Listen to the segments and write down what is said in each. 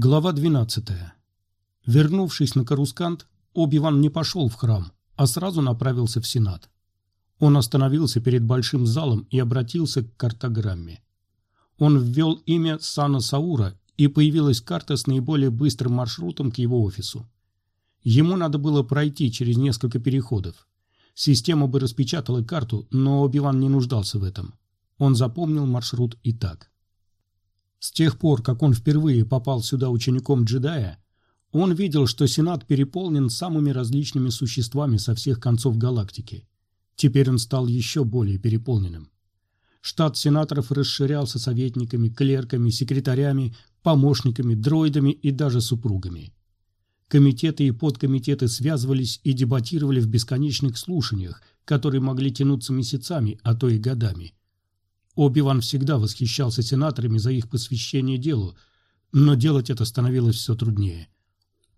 Глава 12. Вернувшись на Карускант, Оби-Ван не пошел в храм, а сразу направился в Сенат. Он остановился перед большим залом и обратился к картограмме. Он ввел имя Сана Саура, и появилась карта с наиболее быстрым маршрутом к его офису. Ему надо было пройти через несколько переходов. Система бы распечатала карту, но Оби-Ван не нуждался в этом. Он запомнил маршрут и так. С тех пор, как он впервые попал сюда учеником джедая, он видел, что Сенат переполнен самыми различными существами со всех концов галактики. Теперь он стал еще более переполненным. Штат сенаторов расширялся советниками, клерками, секретарями, помощниками, дроидами и даже супругами. Комитеты и подкомитеты связывались и дебатировали в бесконечных слушаниях, которые могли тянуться месяцами, а то и годами. Оби-Ван всегда восхищался сенаторами за их посвящение делу, но делать это становилось все труднее.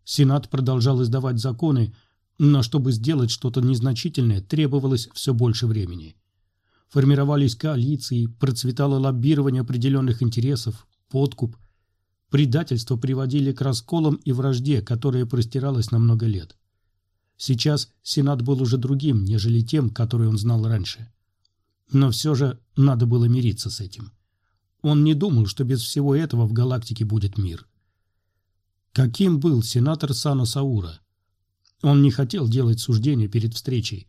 Сенат продолжал издавать законы, но чтобы сделать что-то незначительное, требовалось все больше времени. Формировались коалиции, процветало лоббирование определенных интересов, подкуп. Предательство приводили к расколам и вражде, которая простиралась на много лет. Сейчас Сенат был уже другим, нежели тем, который он знал раньше. Но все же надо было мириться с этим. Он не думал, что без всего этого в галактике будет мир. Каким был сенатор Сано Саура? Он не хотел делать суждения перед встречей.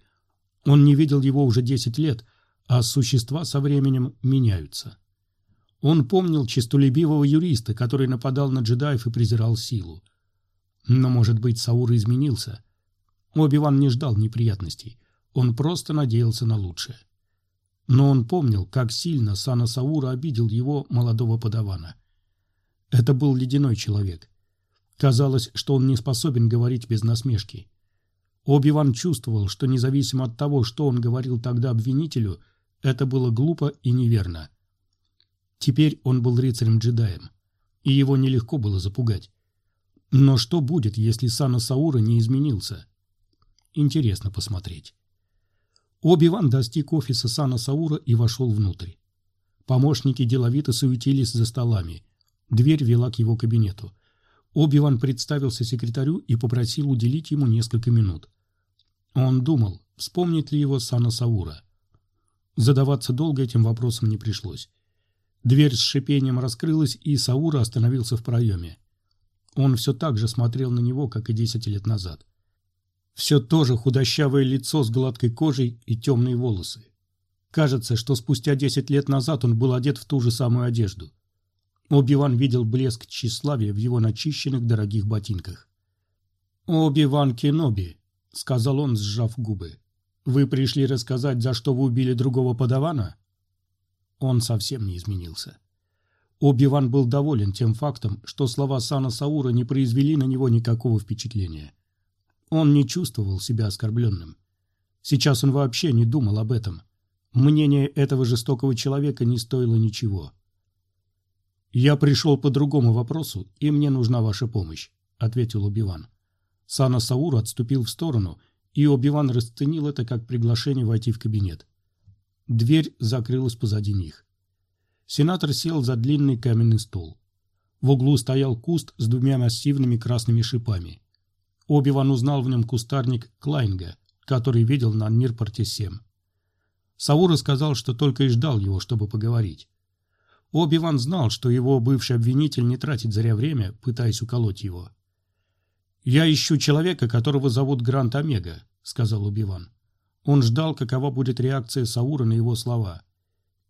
Он не видел его уже 10 лет, а существа со временем меняются. Он помнил честолюбивого юриста, который нападал на джедаев и презирал силу. Но, может быть, Саура изменился. Оби-Ван не ждал неприятностей. Он просто надеялся на лучшее. Но он помнил, как сильно Сана Саура обидел его, молодого подавана. Это был ледяной человек. Казалось, что он не способен говорить без насмешки. Оби-Ван чувствовал, что независимо от того, что он говорил тогда обвинителю, это было глупо и неверно. Теперь он был рыцарем-джедаем, и его нелегко было запугать. Но что будет, если Сана Саура не изменился? Интересно посмотреть. Оби-Ван достиг офиса Сана Саура и вошел внутрь. Помощники деловито суетились за столами. Дверь вела к его кабинету. Оби-Ван представился секретарю и попросил уделить ему несколько минут. Он думал, вспомнит ли его Сана Саура. Задаваться долго этим вопросом не пришлось. Дверь с шипением раскрылась, и Саура остановился в проеме. Он все так же смотрел на него, как и десять лет назад. Все то же худощавое лицо с гладкой кожей и темные волосы. Кажется, что спустя десять лет назад он был одет в ту же самую одежду. Оби-Ван видел блеск тщеславия в его начищенных дорогих ботинках. «Оби-Ван Кеноби», — сказал он, сжав губы, — «вы пришли рассказать, за что вы убили другого подавана?» Он совсем не изменился. Оби-Ван был доволен тем фактом, что слова Сана Саура не произвели на него никакого впечатления. Он не чувствовал себя оскорбленным. Сейчас он вообще не думал об этом. Мнение этого жестокого человека не стоило ничего. «Я пришел по другому вопросу, и мне нужна ваша помощь», — ответил Убиван. Сана Саур отступил в сторону, и Обиван расценил это как приглашение войти в кабинет. Дверь закрылась позади них. Сенатор сел за длинный каменный стол. В углу стоял куст с двумя массивными красными шипами. Оби-Ван узнал в нем кустарник Клайнга, который видел на Нирпорте-7. Саура сказал, что только и ждал его, чтобы поговорить. Оби-Ван знал, что его бывший обвинитель не тратит зря время, пытаясь уколоть его. «Я ищу человека, которого зовут Грант Омега», — сказал Оби-Ван. Он ждал, какова будет реакция Саура на его слова.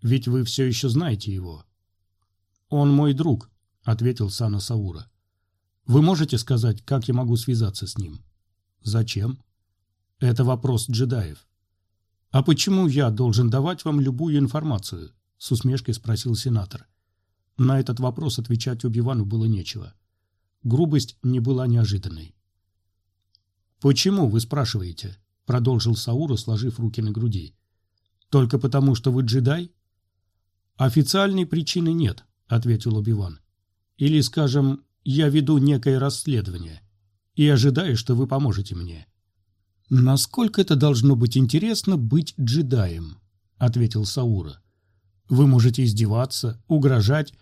«Ведь вы все еще знаете его». «Он мой друг», — ответил Сана Саура. Вы можете сказать, как я могу связаться с ним? Зачем? Это вопрос джедаев. А почему я должен давать вам любую информацию? С усмешкой спросил сенатор. На этот вопрос отвечать Убивану было нечего. Грубость не была неожиданной. «Почему, вы спрашиваете?» — продолжил Саура, сложив руки на груди. «Только потому, что вы джедай?» «Официальной причины нет», — ответил Убиван. «Или, скажем, я веду некое расследование и ожидаю, что вы поможете мне». «Насколько это должно быть интересно быть джедаем?» — ответил Саура. «Вы можете издеваться, угрожать,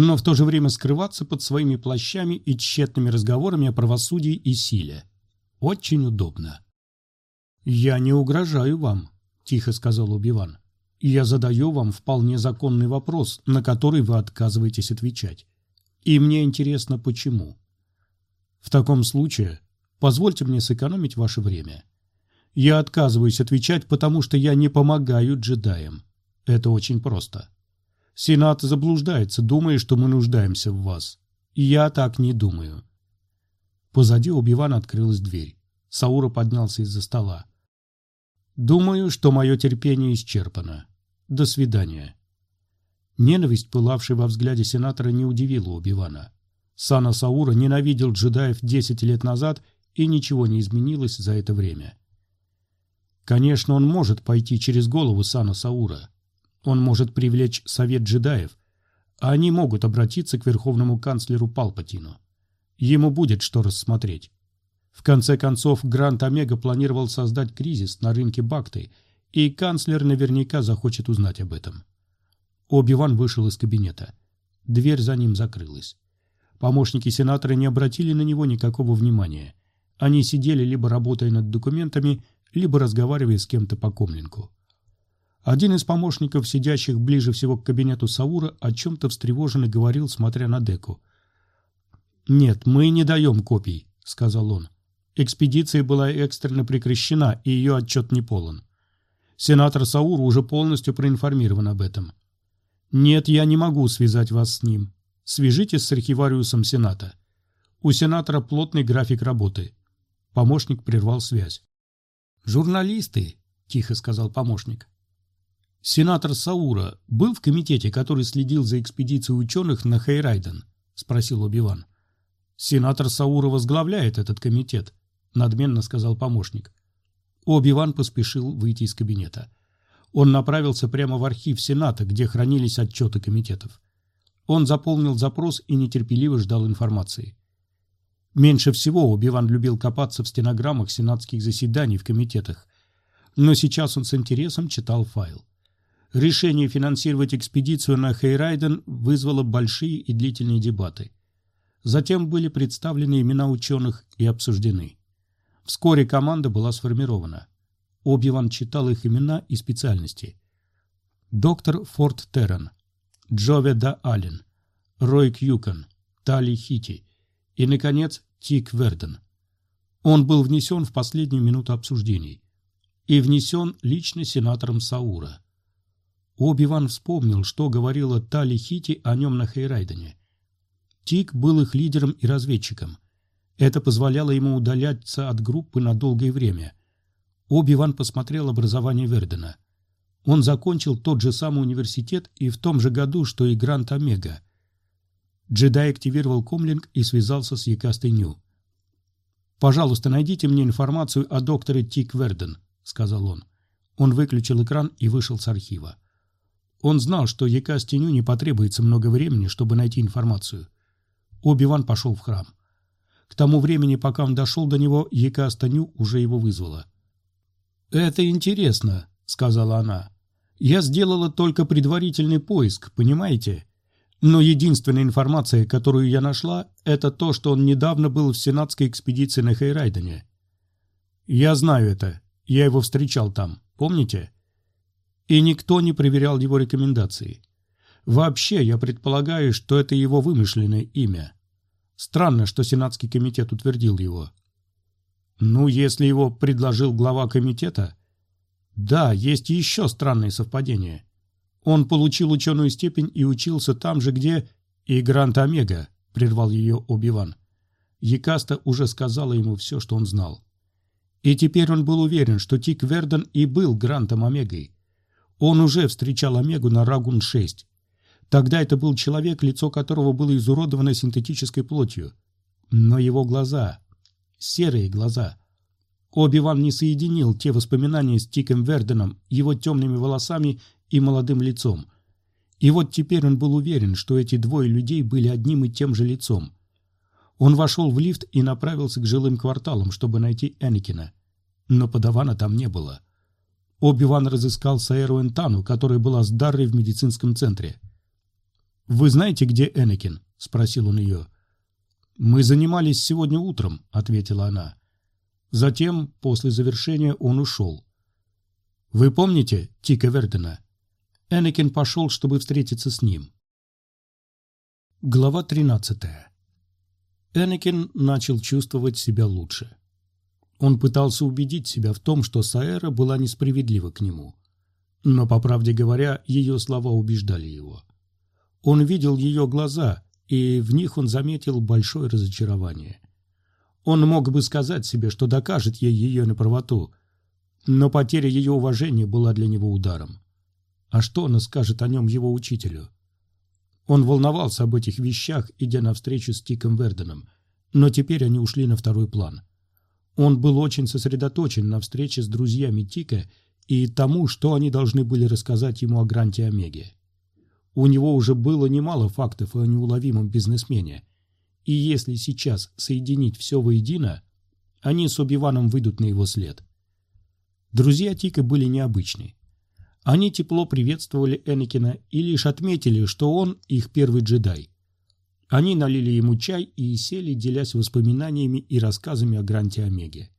но в то же время скрываться под своими плащами и тщетными разговорами о правосудии и силе. Очень удобно. «Я не угрожаю вам», — тихо сказал Убиван. «Я задаю вам вполне законный вопрос, на который вы отказываетесь отвечать. И мне интересно, почему. В таком случае позвольте мне сэкономить ваше время. Я отказываюсь отвечать, потому что я не помогаю джедаям. Это очень просто. Сенат заблуждается, думая, что мы нуждаемся в вас. Я так не думаю. Позади у Бивана открылась дверь. Саура поднялся из-за стола. «Думаю, что мое терпение исчерпано. До свидания». Ненависть, пылавшая во взгляде сенатора, не удивила Убивана. Сана Саура ненавидел джедаев десять лет назад, и ничего не изменилось за это время. Конечно, он может пойти через голову Сана Саура. Он может привлечь совет джедаев, а они могут обратиться к верховному канцлеру Палпатину. Ему будет что рассмотреть. В конце концов, Грант Омега планировал создать кризис на рынке Бакты, и канцлер наверняка захочет узнать об этом. Оби-Ван вышел из кабинета. Дверь за ним закрылась. Помощники сенатора не обратили на него никакого внимания. Они сидели либо работая над документами, либо разговаривая с кем-то по комлинку. Один из помощников, сидящих ближе всего к кабинету Саура, о чем-то встревоженно говорил, смотря на Деку. «Нет, мы не даем копий», — сказал он. Экспедиция была экстренно прекращена, и ее отчет не полон. Сенатор Саур уже полностью проинформирован об этом. «Нет, я не могу связать вас с ним. Свяжитесь с архивариусом Сената. У сенатора плотный график работы». Помощник прервал связь. «Журналисты», — тихо сказал помощник. «Сенатор Саура был в комитете, который следил за экспедицией ученых на Хейрайден?» — спросил Обиван. «Сенатор Саура возглавляет этот комитет», — надменно сказал помощник. Оби-Ван поспешил выйти из кабинета. Он направился прямо в архив Сената, где хранились отчеты комитетов. Он заполнил запрос и нетерпеливо ждал информации. Меньше всего Оби-Ван любил копаться в стенограммах сенатских заседаний в комитетах, но сейчас он с интересом читал файл. Решение финансировать экспедицию на Хейрайден вызвало большие и длительные дебаты. Затем были представлены имена ученых и обсуждены. Вскоре команда была сформирована. Оби-Ван читал их имена и специальности. Доктор Форд Террен, Джове Да Аллен, Рой Кьюкон, Тали Хити и, наконец, Тик Верден. Он был внесен в последнюю минуту обсуждений и внесен лично сенатором Саура. Оби-Ван вспомнил, что говорила Тали Хити о нем на Хейрайдене. Тик был их лидером и разведчиком. Это позволяло ему удаляться от группы на долгое время. Оби-Ван посмотрел образование Вердена. Он закончил тот же самый университет и в том же году, что и Грант Омега. Джедай активировал комлинг и связался с Якастой Нью. «Пожалуйста, найдите мне информацию о докторе Тик Верден», — сказал он. Он выключил экран и вышел с архива. Он знал, что Якастеню не потребуется много времени, чтобы найти информацию. Оби-Ван пошел в храм. К тому времени, пока он дошел до него, Якастеню уже его вызвала. «Это интересно», — сказала она. «Я сделала только предварительный поиск, понимаете? Но единственная информация, которую я нашла, это то, что он недавно был в сенатской экспедиции на Хейрайдене. Я знаю это. Я его встречал там. Помните? И никто не проверял его рекомендации. Вообще, я предполагаю, что это его вымышленное имя. Странно, что Сенатский комитет утвердил его. Ну, если его предложил глава комитета... Да, есть еще странные совпадения. Он получил ученую степень и учился там же, где... И Грант Омега, прервал ее Оби-Ван. Якаста уже сказала ему все, что он знал. И теперь он был уверен, что Тик Верден и был Грантом Омегой. Он уже встречал Омегу на Рагун-6. Тогда это был человек, лицо которого было изуродовано синтетической плотью. Но его глаза... Серые глаза. Оби-Ван не соединил те воспоминания с Тиком Верденом, его темными волосами и молодым лицом. И вот теперь он был уверен, что эти двое людей были одним и тем же лицом. Он вошел в лифт и направился к жилым кварталам, чтобы найти Энакина. Но подавана там не было. Оби-Ван разыскал Саэру Энтану, которая была с Даррой в медицинском центре. «Вы знаете, где Энакин?» — спросил он ее. «Мы занимались сегодня утром», — ответила она. Затем, после завершения, он ушел. «Вы помните Тика Вердена?» Энакин пошел, чтобы встретиться с ним. Глава 13. Энакин начал чувствовать себя лучше. Он пытался убедить себя в том, что Саэра была несправедлива к нему. Но, по правде говоря, ее слова убеждали его. Он видел ее глаза, и в них он заметил большое разочарование. Он мог бы сказать себе, что докажет ей ее неправоту, но потеря ее уважения была для него ударом. А что она скажет о нем его учителю? Он волновался об этих вещах, идя навстречу с Тиком Верденом, но теперь они ушли на второй план. Он был очень сосредоточен на встрече с друзьями Тика и тому, что они должны были рассказать ему о Гранте Омеге. У него уже было немало фактов о неуловимом бизнесмене, и если сейчас соединить все воедино, они с Оби-Ваном выйдут на его след. Друзья Тика были необычны. Они тепло приветствовали Энакина и лишь отметили, что он их первый джедай. Они налили ему чай и сели, делясь воспоминаниями и рассказами о Гранте Омеге.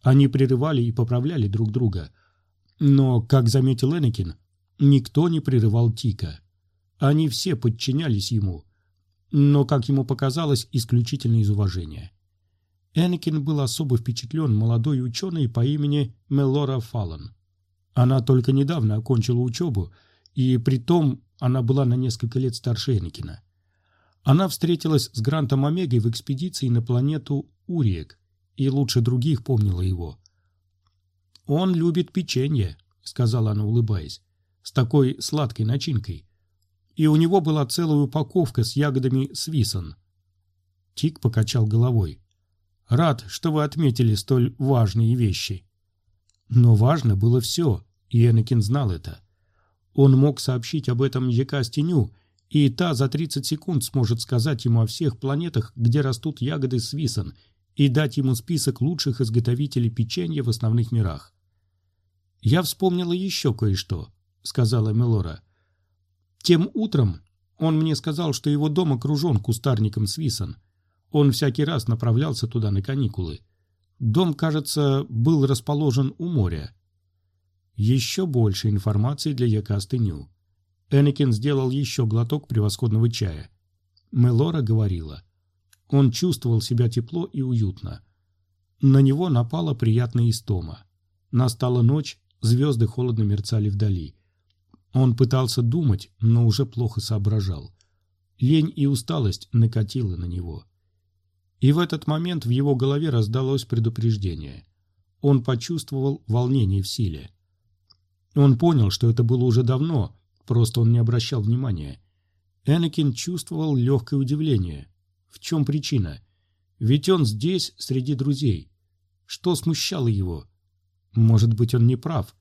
Они прерывали и поправляли друг друга. Но, как заметил Энакин, никто не прерывал Тика. Они все подчинялись ему, но, как ему показалось, исключительно из уважения. Энакин был особо впечатлен молодой ученой по имени Мелора Фаллон. Она только недавно окончила учебу, и при том она была на несколько лет старше Энакина. Она встретилась с Грантом Омегой в экспедиции на планету Уриек, и лучше других помнила его. «Он любит печенье», — сказала она, улыбаясь, — «с такой сладкой начинкой и у него была целая упаковка с ягодами свисон. Тик покачал головой. «Рад, что вы отметили столь важные вещи». Но важно было все, и Энакин знал это. Он мог сообщить об этом Екастеню, и та за 30 секунд сможет сказать ему о всех планетах, где растут ягоды свисон, и дать ему список лучших изготовителей печенья в основных мирах. «Я вспомнила еще кое-что», — сказала Мелора. Тем утром он мне сказал, что его дом окружен кустарником свисан. Он всякий раз направлялся туда на каникулы. Дом, кажется, был расположен у моря. Еще больше информации для Якасты Ню. Энакин сделал еще глоток превосходного чая. Мелора говорила. Он чувствовал себя тепло и уютно. На него напала приятная истома. Настала ночь, звезды холодно мерцали вдали. Он пытался думать, но уже плохо соображал. Лень и усталость накатила на него. И в этот момент в его голове раздалось предупреждение. Он почувствовал волнение в силе. Он понял, что это было уже давно, просто он не обращал внимания. Энакин чувствовал легкое удивление. В чем причина? Ведь он здесь, среди друзей. Что смущало его? Может быть, он не прав.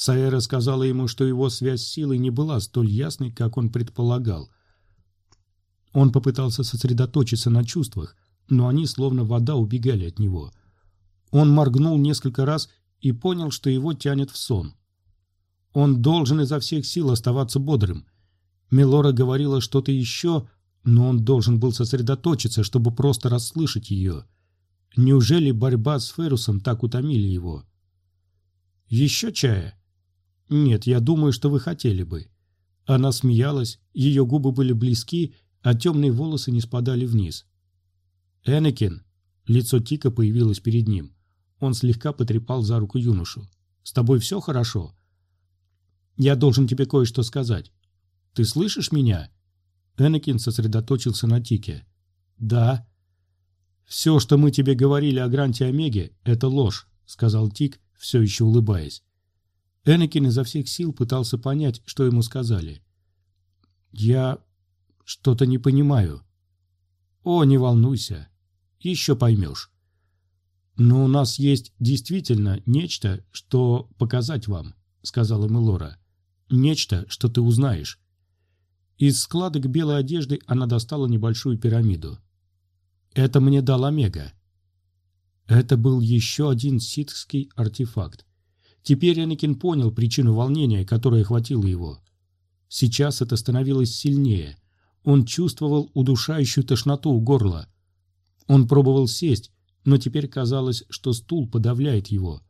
Саэра сказала ему, что его связь с силой не была столь ясной, как он предполагал. Он попытался сосредоточиться на чувствах, но они словно вода убегали от него. Он моргнул несколько раз и понял, что его тянет в сон. Он должен изо всех сил оставаться бодрым. Мелора говорила что-то еще, но он должен был сосредоточиться, чтобы просто расслышать ее. Неужели борьба с Ферусом так утомили его? «Еще чая?» «Нет, я думаю, что вы хотели бы». Она смеялась, ее губы были близки, а темные волосы не спадали вниз. «Энакин!» Лицо Тика появилось перед ним. Он слегка потрепал за руку юношу. «С тобой все хорошо?» «Я должен тебе кое-что сказать. Ты слышишь меня?» Энакин сосредоточился на Тике. «Да». «Все, что мы тебе говорили о Гранте Омеге, это ложь», — сказал Тик, все еще улыбаясь. Энакин изо всех сил пытался понять, что ему сказали. «Я что-то не понимаю». «О, не волнуйся. Еще поймешь». «Но у нас есть действительно нечто, что показать вам», — сказала Мелора. «Нечто, что ты узнаешь». Из складок белой одежды она достала небольшую пирамиду. «Это мне дал Омега». Это был еще один ситхский артефакт. Теперь Энакин понял причину волнения, которое охватило его. Сейчас это становилось сильнее. Он чувствовал удушающую тошноту у горла. Он пробовал сесть, но теперь казалось, что стул подавляет его.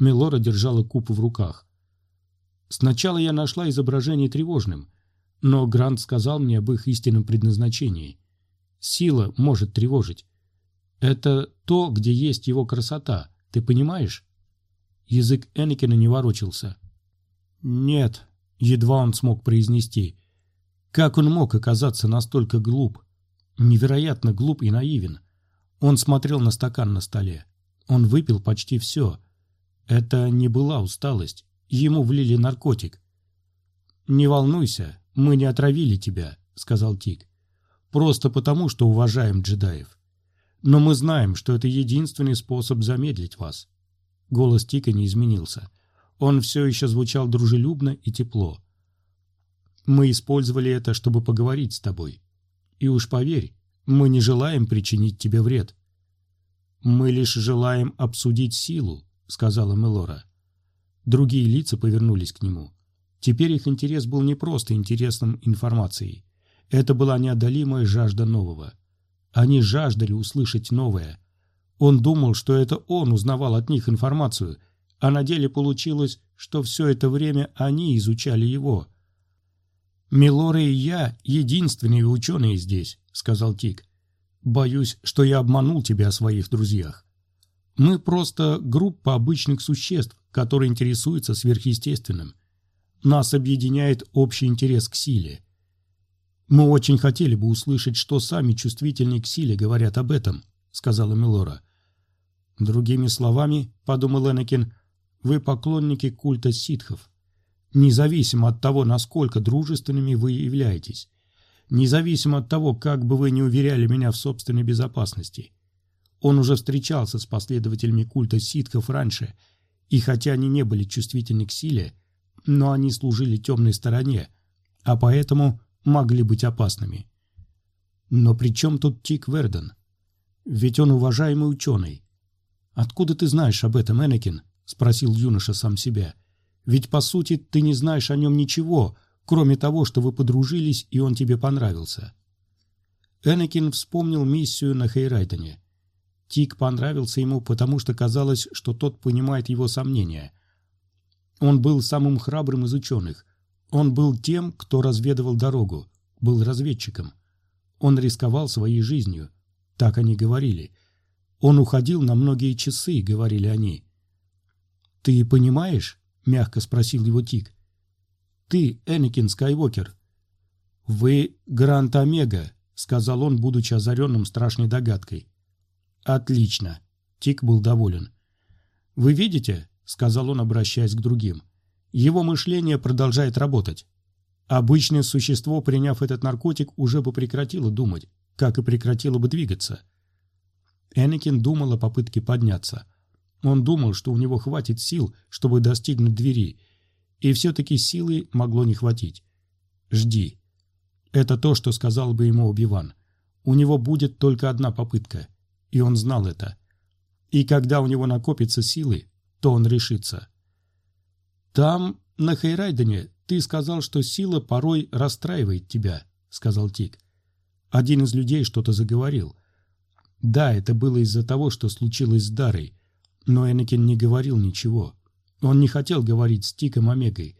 Мелора держала куб в руках. Сначала я нашла изображение тревожным, но Грант сказал мне об их истинном предназначении. Сила может тревожить. Это то, где есть его красота, ты понимаешь? Язык Энакина не ворочался. «Нет», — едва он смог произнести. Как он мог оказаться настолько глуп? Невероятно глуп и наивен. Он смотрел на стакан на столе. Он выпил почти все. Это не была усталость. Ему влили наркотик. «Не волнуйся, мы не отравили тебя», — сказал Тик. «Просто потому, что уважаем джедаев. Но мы знаем, что это единственный способ замедлить вас». Голос Тика не изменился. Он все еще звучал дружелюбно и тепло. «Мы использовали это, чтобы поговорить с тобой. И уж поверь, мы не желаем причинить тебе вред». «Мы лишь желаем обсудить силу», — сказала Мелора. Другие лица повернулись к нему. Теперь их интерес был не просто интересным информацией. Это была неодолимая жажда нового. Они жаждали услышать новое. Он думал, что это он узнавал от них информацию, а на деле получилось, что все это время они изучали его. «Милора и я — единственные ученые здесь», — сказал Тик. Боюсь, что я обманул тебя о своих друзьях. Мы просто группа обычных существ, которые интересуются сверхъестественным. Нас объединяет общий интерес к силе. Мы очень хотели бы услышать, что сами чувствительные к силе говорят об этом, сказала Милора. Другими словами, подумал Энакин, вы поклонники культа ситхов. Независимо от того, насколько дружественными вы являетесь независимо от того, как бы вы ни уверяли меня в собственной безопасности. Он уже встречался с последователями культа ситхов раньше, и хотя они не были чувствительны к силе, но они служили темной стороне, а поэтому могли быть опасными. Но при чем тут Тик Верден? Ведь он уважаемый ученый. «Откуда ты знаешь об этом, Энакин?» — спросил юноша сам себя. «Ведь, по сути, ты не знаешь о нем ничего, кроме того, что вы подружились, и он тебе понравился. Энакин вспомнил миссию на Хейрайтоне. Тик понравился ему, потому что казалось, что тот понимает его сомнения. Он был самым храбрым из ученых. Он был тем, кто разведывал дорогу, был разведчиком. Он рисковал своей жизнью. Так они говорили. Он уходил на многие часы, говорили они. «Ты понимаешь?» — мягко спросил его Тик. Ты, Энакин Скайуокер. Вы Грант Омега, сказал он, будучи озаренным страшной догадкой. Отлично. Тик был доволен. Вы видите, сказал он, обращаясь к другим. Его мышление продолжает работать. Обычное существо, приняв этот наркотик, уже бы прекратило думать, как и прекратило бы двигаться. Энакин думал о попытке подняться. Он думал, что у него хватит сил, чтобы достигнуть двери, и все-таки силы могло не хватить. «Жди». Это то, что сказал бы ему Убиван. У него будет только одна попытка, и он знал это. И когда у него накопятся силы, то он решится. «Там, на Хейрайдене, ты сказал, что сила порой расстраивает тебя», — сказал Тик. Один из людей что-то заговорил. Да, это было из-за того, что случилось с Дарой, но Энакин не говорил ничего. Он не хотел говорить с Тиком Омегой.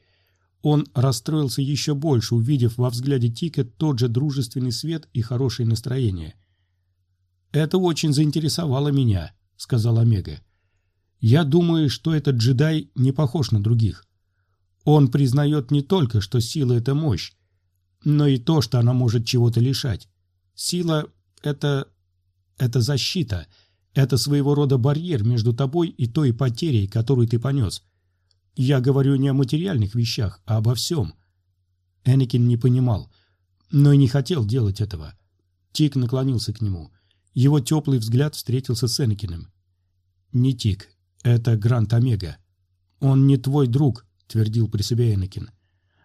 Он расстроился еще больше, увидев во взгляде Тика тот же дружественный свет и хорошее настроение. «Это очень заинтересовало меня», — сказал Омега. «Я думаю, что этот джедай не похож на других. Он признает не только, что сила — это мощь, но и то, что она может чего-то лишать. Сила — это... это защита, это своего рода барьер между тобой и той потерей, которую ты понес. Я говорю не о материальных вещах, а обо всем. Энакин не понимал, но и не хотел делать этого. Тик наклонился к нему. Его теплый взгляд встретился с Энакиным. «Не Тик, это Грант Омега. Он не твой друг», — твердил при себе Энакин.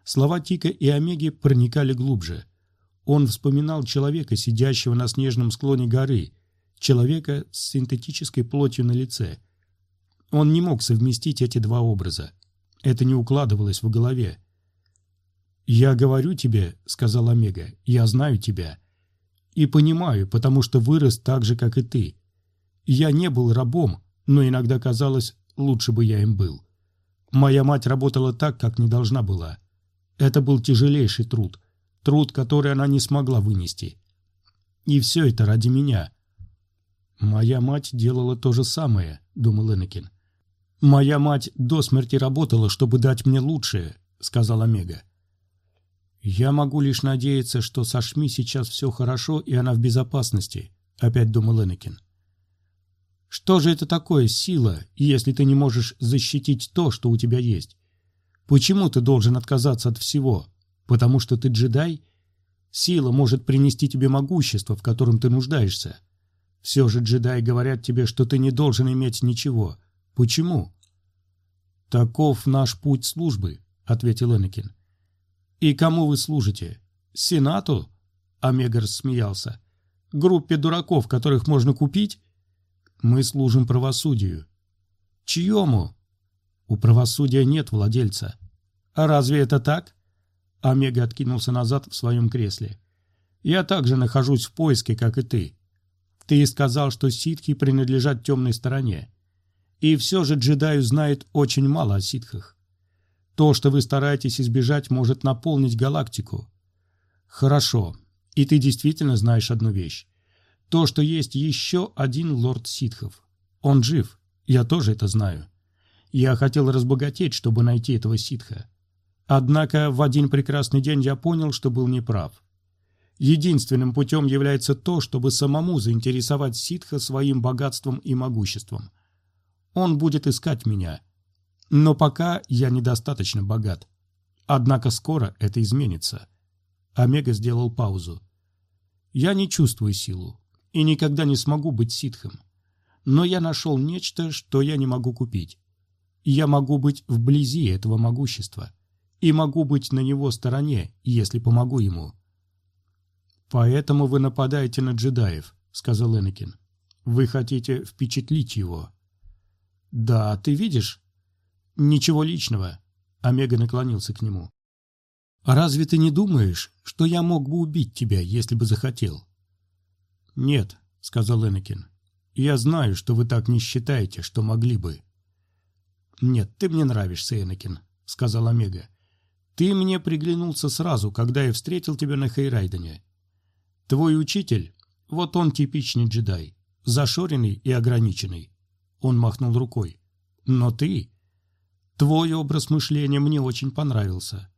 Слова Тика и Омеги проникали глубже. Он вспоминал человека, сидящего на снежном склоне горы, человека с синтетической плотью на лице. Он не мог совместить эти два образа. Это не укладывалось в голове. «Я говорю тебе», — сказал Омега, — «я знаю тебя. И понимаю, потому что вырос так же, как и ты. Я не был рабом, но иногда казалось, лучше бы я им был. Моя мать работала так, как не должна была. Это был тяжелейший труд, труд, который она не смогла вынести. И все это ради меня. «Моя мать делала то же самое», — думал Энакин. «Моя мать до смерти работала, чтобы дать мне лучшее», — сказал Омега. «Я могу лишь надеяться, что со Шми сейчас все хорошо и она в безопасности», — опять думал Энакин. «Что же это такое сила, если ты не можешь защитить то, что у тебя есть? Почему ты должен отказаться от всего? Потому что ты джедай? Сила может принести тебе могущество, в котором ты нуждаешься. Все же джедаи говорят тебе, что ты не должен иметь ничего. Почему? Таков наш путь службы, ответил Энакин. И кому вы служите? Сенату? Омега рассмеялся. Группе дураков, которых можно купить? Мы служим правосудию. Чьему? У правосудия нет владельца. А разве это так? Омега откинулся назад в своем кресле. Я также нахожусь в поиске, как и ты. Ты сказал, что ситхи принадлежат темной стороне. И все же джедаю знает очень мало о ситхах. То, что вы стараетесь избежать, может наполнить галактику. Хорошо. И ты действительно знаешь одну вещь. То, что есть еще один лорд ситхов. Он жив. Я тоже это знаю. Я хотел разбогатеть, чтобы найти этого ситха. Однако в один прекрасный день я понял, что был неправ. Единственным путем является то, чтобы самому заинтересовать ситха своим богатством и могуществом. Он будет искать меня. Но пока я недостаточно богат. Однако скоро это изменится. Омега сделал паузу. Я не чувствую силу и никогда не смогу быть ситхом. Но я нашел нечто, что я не могу купить. Я могу быть вблизи этого могущества и могу быть на его стороне, если помогу ему. «Поэтому вы нападаете на джедаев», — сказал Энакин. «Вы хотите впечатлить его». «Да, ты видишь?» «Ничего личного», — Омега наклонился к нему. «А разве ты не думаешь, что я мог бы убить тебя, если бы захотел?» «Нет», — сказал Энакин. «Я знаю, что вы так не считаете, что могли бы». «Нет, ты мне нравишься, Энакин», — сказал Омега. «Ты мне приглянулся сразу, когда я встретил тебя на Хейрайдене. Твой учитель, вот он типичный джедай, зашоренный и ограниченный. Он махнул рукой. Но ты... Твой образ мышления мне очень понравился.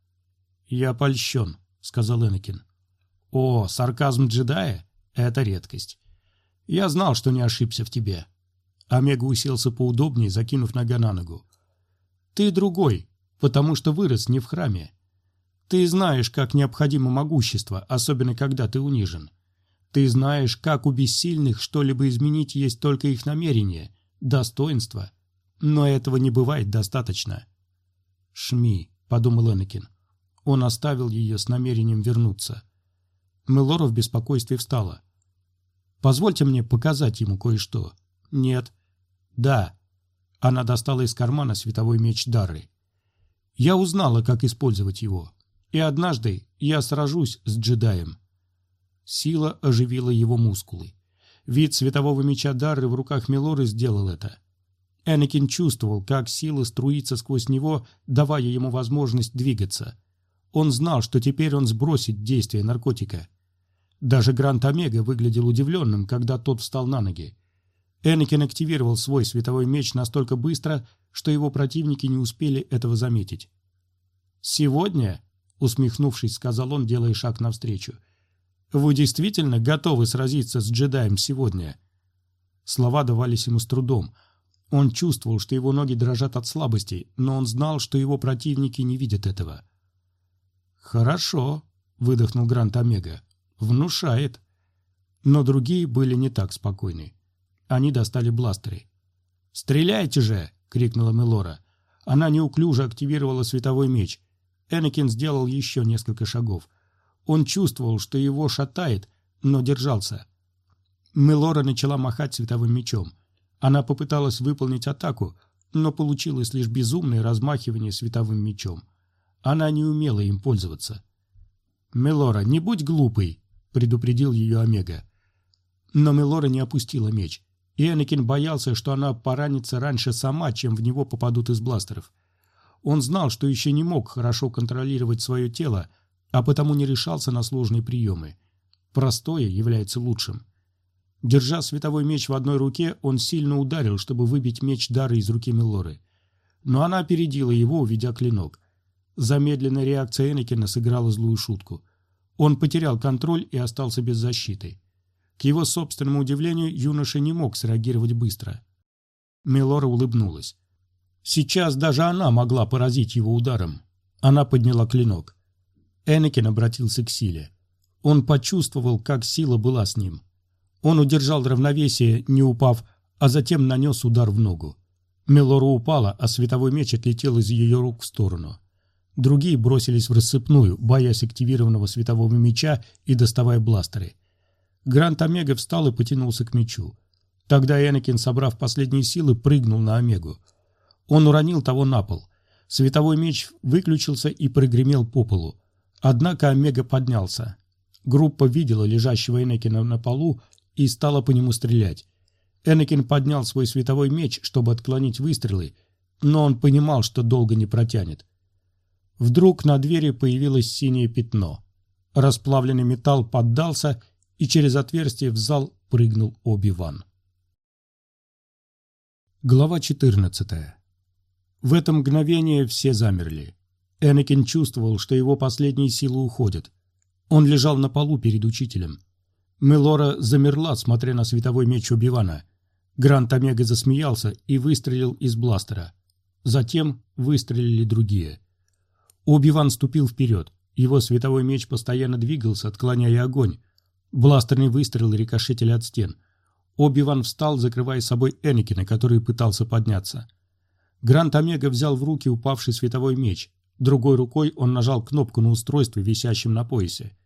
Я польщен, сказал Энакин. О, сарказм джедая? Это редкость. Я знал, что не ошибся в тебе. Омега уселся поудобнее, закинув нога на ногу. Ты другой, потому что вырос не в храме. Ты знаешь, как необходимо могущество, особенно когда ты унижен. Ты знаешь, как у бессильных что-либо изменить есть только их намерение, достоинство. Но этого не бывает достаточно. «Шми», — подумал Энакин. Он оставил ее с намерением вернуться. Мелора в беспокойстве встала. «Позвольте мне показать ему кое-что». «Нет». «Да». Она достала из кармана световой меч Дары. «Я узнала, как использовать его. И однажды я сражусь с джедаем. Сила оживила его мускулы. Вид светового меча Дарры в руках Мелоры сделал это. Энакин чувствовал, как сила струится сквозь него, давая ему возможность двигаться. Он знал, что теперь он сбросит действие наркотика. Даже Грант Омега выглядел удивленным, когда тот встал на ноги. Энакин активировал свой световой меч настолько быстро, что его противники не успели этого заметить. «Сегодня», усмехнувшись, сказал он, делая шаг навстречу. «Вы действительно готовы сразиться с джедаем сегодня?» Слова давались ему с трудом. Он чувствовал, что его ноги дрожат от слабости, но он знал, что его противники не видят этого. «Хорошо», — выдохнул Грант Омега. «Внушает». Но другие были не так спокойны. Они достали бластеры. «Стреляйте же!» — крикнула Мелора. Она неуклюже активировала световой меч — Энакин сделал еще несколько шагов. Он чувствовал, что его шатает, но держался. Мелора начала махать световым мечом. Она попыталась выполнить атаку, но получилось лишь безумное размахивание световым мечом. Она не умела им пользоваться. «Мелора, не будь глупой», — предупредил ее Омега. Но Мелора не опустила меч, и Энакин боялся, что она поранится раньше сама, чем в него попадут из бластеров. Он знал, что еще не мог хорошо контролировать свое тело, а потому не решался на сложные приемы. Простое является лучшим. Держа световой меч в одной руке, он сильно ударил, чтобы выбить меч Дары из руки Мелоры. Но она опередила его, уведя клинок. Замедленная реакция Энакина сыграла злую шутку. Он потерял контроль и остался без защиты. К его собственному удивлению, юноша не мог среагировать быстро. Мелора улыбнулась. Сейчас даже она могла поразить его ударом. Она подняла клинок. Энакин обратился к силе. Он почувствовал, как сила была с ним. Он удержал равновесие, не упав, а затем нанес удар в ногу. Мелора упала, а световой меч отлетел из ее рук в сторону. Другие бросились в рассыпную, боясь активированного светового меча и доставая бластеры. Грант Омега встал и потянулся к мечу. Тогда Энакин, собрав последние силы, прыгнул на Омегу. Он уронил того на пол. Световой меч выключился и прогремел по полу. Однако Омега поднялся. Группа видела лежащего Энакина на полу и стала по нему стрелять. Энакин поднял свой световой меч, чтобы отклонить выстрелы, но он понимал, что долго не протянет. Вдруг на двери появилось синее пятно. Расплавленный металл поддался, и через отверстие в зал прыгнул Оби-Ван. Глава 14. В это мгновение все замерли. Энакин чувствовал, что его последние силы уходят. Он лежал на полу перед учителем. Мелора замерла, смотря на световой меч Убивана. Грант Омега засмеялся и выстрелил из бластера. Затем выстрелили другие. Убиван ступил вперед. Его световой меч постоянно двигался, отклоняя огонь. Бластерный выстрел рикошетили от стен. Оби-Ван встал, закрывая собой Энакина, который пытался подняться. Грант Омега взял в руки упавший световой меч. Другой рукой он нажал кнопку на устройстве, висящем на поясе.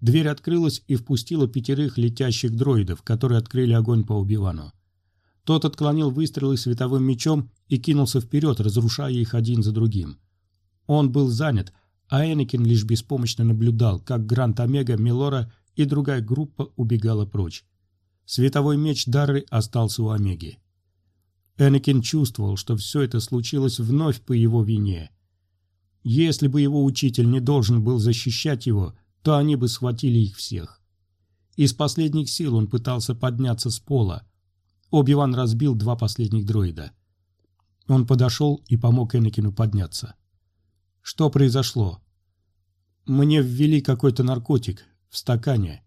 Дверь открылась и впустила пятерых летящих дроидов, которые открыли огонь по Убивану. Тот отклонил выстрелы световым мечом и кинулся вперед, разрушая их один за другим. Он был занят, а Энакин лишь беспомощно наблюдал, как Грант Омега, Милора и другая группа убегала прочь. Световой меч Дарры остался у Омеги. Энакин чувствовал, что все это случилось вновь по его вине. Если бы его учитель не должен был защищать его, то они бы схватили их всех. Из последних сил он пытался подняться с пола. Оби-Ван разбил два последних дроида. Он подошел и помог Энакину подняться. Что произошло? Мне ввели какой-то наркотик в стакане.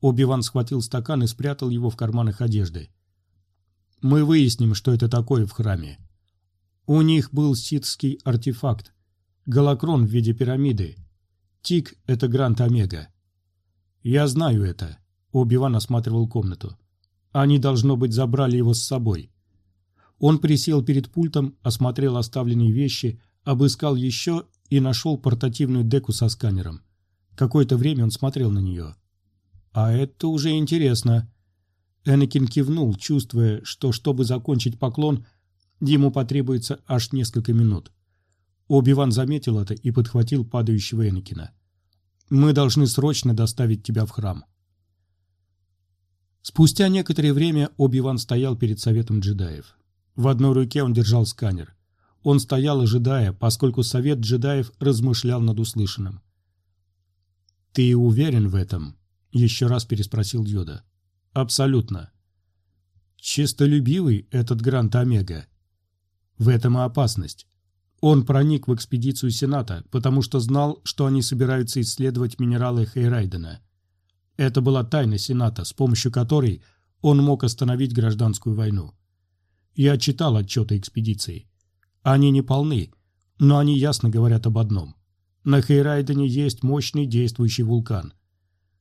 Оби-Ван схватил стакан и спрятал его в карманах одежды. Мы выясним, что это такое в храме. У них был ситский артефакт. Голокрон в виде пирамиды. Тик — это Грант Омега. Я знаю это. Оби-Ван осматривал комнату. Они, должно быть, забрали его с собой. Он присел перед пультом, осмотрел оставленные вещи, обыскал еще и нашел портативную деку со сканером. Какое-то время он смотрел на нее. «А это уже интересно», Энакин кивнул, чувствуя, что, чтобы закончить поклон, ему потребуется аж несколько минут. Оби-Ван заметил это и подхватил падающего Энакина. «Мы должны срочно доставить тебя в храм». Спустя некоторое время Оби-Ван стоял перед советом джедаев. В одной руке он держал сканер. Он стоял, ожидая, поскольку совет джедаев размышлял над услышанным. «Ты уверен в этом?» — еще раз переспросил Йода. Абсолютно. Честолюбивый этот Грант Омега. В этом и опасность. Он проник в экспедицию Сената, потому что знал, что они собираются исследовать минералы Хейрайдена. Это была тайна Сената, с помощью которой он мог остановить гражданскую войну. Я читал отчеты экспедиции. Они не полны, но они ясно говорят об одном. На Хейрайдене есть мощный действующий вулкан.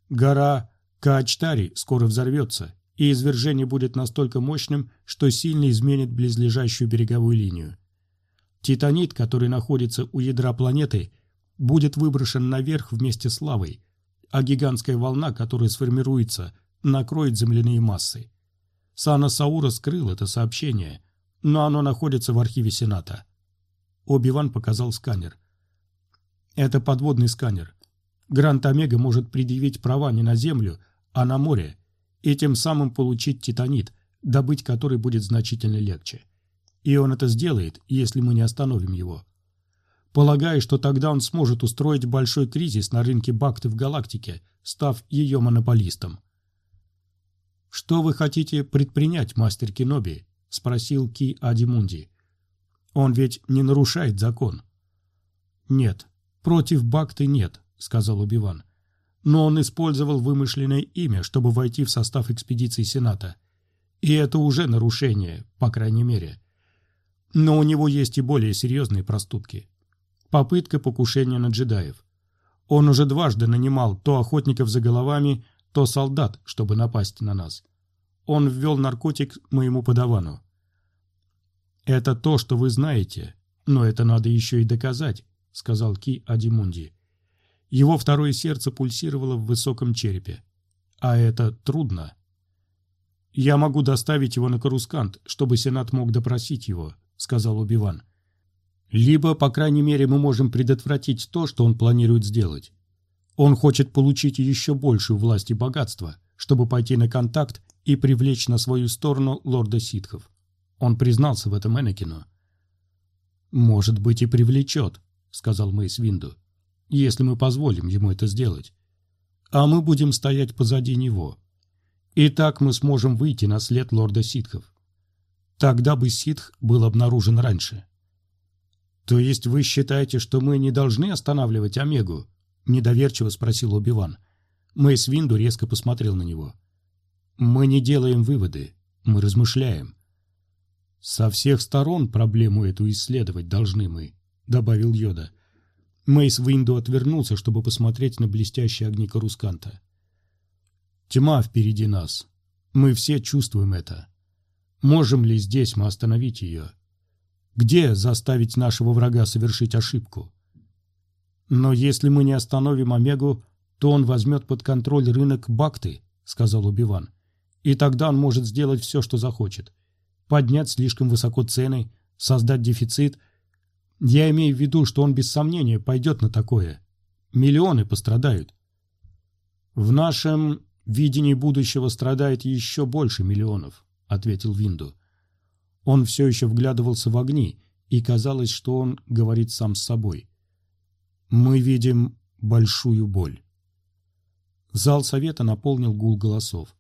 Гора Каачтари скоро взорвется, и извержение будет настолько мощным, что сильно изменит близлежащую береговую линию. Титанит, который находится у ядра планеты, будет выброшен наверх вместе с лавой, а гигантская волна, которая сформируется, накроет земляные массы. Сана Саура скрыл это сообщение, но оно находится в архиве Сената. Оби-Ван показал сканер. Это подводный сканер. Грант Омега может предъявить права не на Землю, а на море, и тем самым получить титанит, добыть который будет значительно легче. И он это сделает, если мы не остановим его. Полагаю, что тогда он сможет устроить большой кризис на рынке бакты в галактике, став ее монополистом. «Что вы хотите предпринять, мастер Киноби?» – спросил Ки Адимунди. «Он ведь не нарушает закон». «Нет, против Бакты нет», – сказал Убиван. «Но он использовал вымышленное имя, чтобы войти в состав экспедиции Сената. И это уже нарушение, по крайней мере. Но у него есть и более серьезные проступки. Попытка покушения на джедаев. Он уже дважды нанимал то охотников за головами, то солдат, чтобы напасть на нас. Он ввел наркотик моему подавану. «Это то, что вы знаете, но это надо еще и доказать», — сказал Ки Адимунди. Его второе сердце пульсировало в высоком черепе. А это трудно. «Я могу доставить его на Карускант, чтобы Сенат мог допросить его», — сказал Убиван. Либо, по крайней мере, мы можем предотвратить то, что он планирует сделать. Он хочет получить еще большую власть и богатство, чтобы пойти на контакт и привлечь на свою сторону лорда ситхов. Он признался в этом Энакину. «Может быть, и привлечет», — сказал Мэйс Винду, — «если мы позволим ему это сделать. А мы будем стоять позади него. И так мы сможем выйти на след лорда ситхов. Тогда бы ситх был обнаружен раньше». «То есть вы считаете, что мы не должны останавливать Омегу?» – недоверчиво спросил Убиван. Мэйс Винду резко посмотрел на него. «Мы не делаем выводы, мы размышляем». «Со всех сторон проблему эту исследовать должны мы», – добавил Йода. Мэйс Винду отвернулся, чтобы посмотреть на блестящие огни Карусканта. «Тьма впереди нас. Мы все чувствуем это. Можем ли здесь мы остановить ее?» Где заставить нашего врага совершить ошибку? Но если мы не остановим Омегу, то он возьмет под контроль рынок Бакты, сказал Убиван. И тогда он может сделать все, что захочет. Поднять слишком высоко цены, создать дефицит. Я имею в виду, что он без сомнения пойдет на такое. Миллионы пострадают. В нашем видении будущего страдает еще больше миллионов, ответил Винду. Он все еще вглядывался в огни, и казалось, что он говорит сам с собой. «Мы видим большую боль». Зал совета наполнил гул голосов.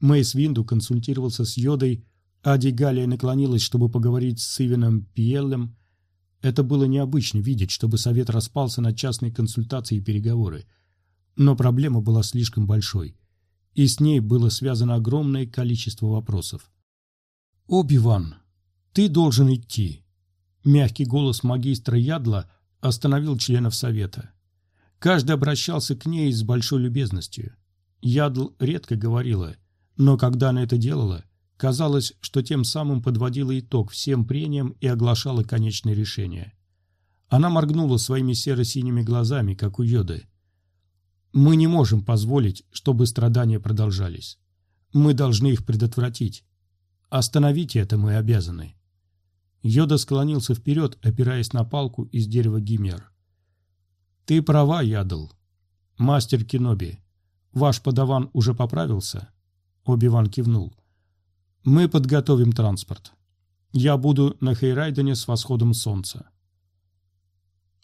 Мэйс Винду консультировался с Йодой, Ади Галия наклонилась, чтобы поговорить с Ивеном Пиеллем. Это было необычно видеть, чтобы совет распался на частные консультации и переговоры. Но проблема была слишком большой, и с ней было связано огромное количество вопросов. «Оби-Ван, ты должен идти». Мягкий голос магистра Ядла остановил членов совета. Каждый обращался к ней с большой любезностью. Ядл редко говорила, но когда она это делала, казалось, что тем самым подводила итог всем прениям и оглашала конечное решение. Она моргнула своими серо-синими глазами, как у Йоды. «Мы не можем позволить, чтобы страдания продолжались. Мы должны их предотвратить. Остановить это мы обязаны. Йода склонился вперед, опираясь на палку из дерева гимер. Ты права, Ядл. Мастер Киноби, ваш подаван уже поправился? Оби-Ван кивнул. Мы подготовим транспорт. Я буду на Хейрайдене с восходом солнца.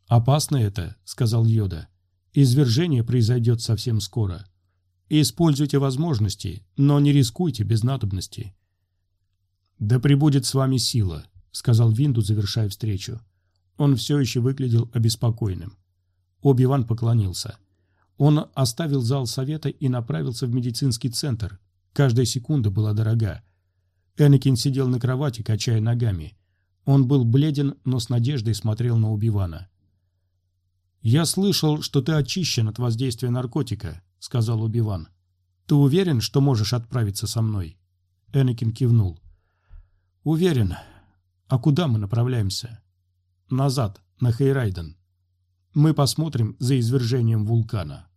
«Опасно это», — сказал Йода. «Извержение произойдет совсем скоро. Используйте возможности, но не рискуйте без надобности. «Да пребудет с вами сила», — сказал Винду, завершая встречу. Он все еще выглядел обеспокоенным. Оби-Ван поклонился. Он оставил зал совета и направился в медицинский центр. Каждая секунда была дорога. Энакин сидел на кровати, качая ногами. Он был бледен, но с надеждой смотрел на Оби-Вана. «Я слышал, что ты очищен от воздействия наркотика», — сказал Оби-Ван. «Ты уверен, что можешь отправиться со мной?» Энакин кивнул. Уверен. А куда мы направляемся? Назад, на Хейрайден. Мы посмотрим за извержением вулкана.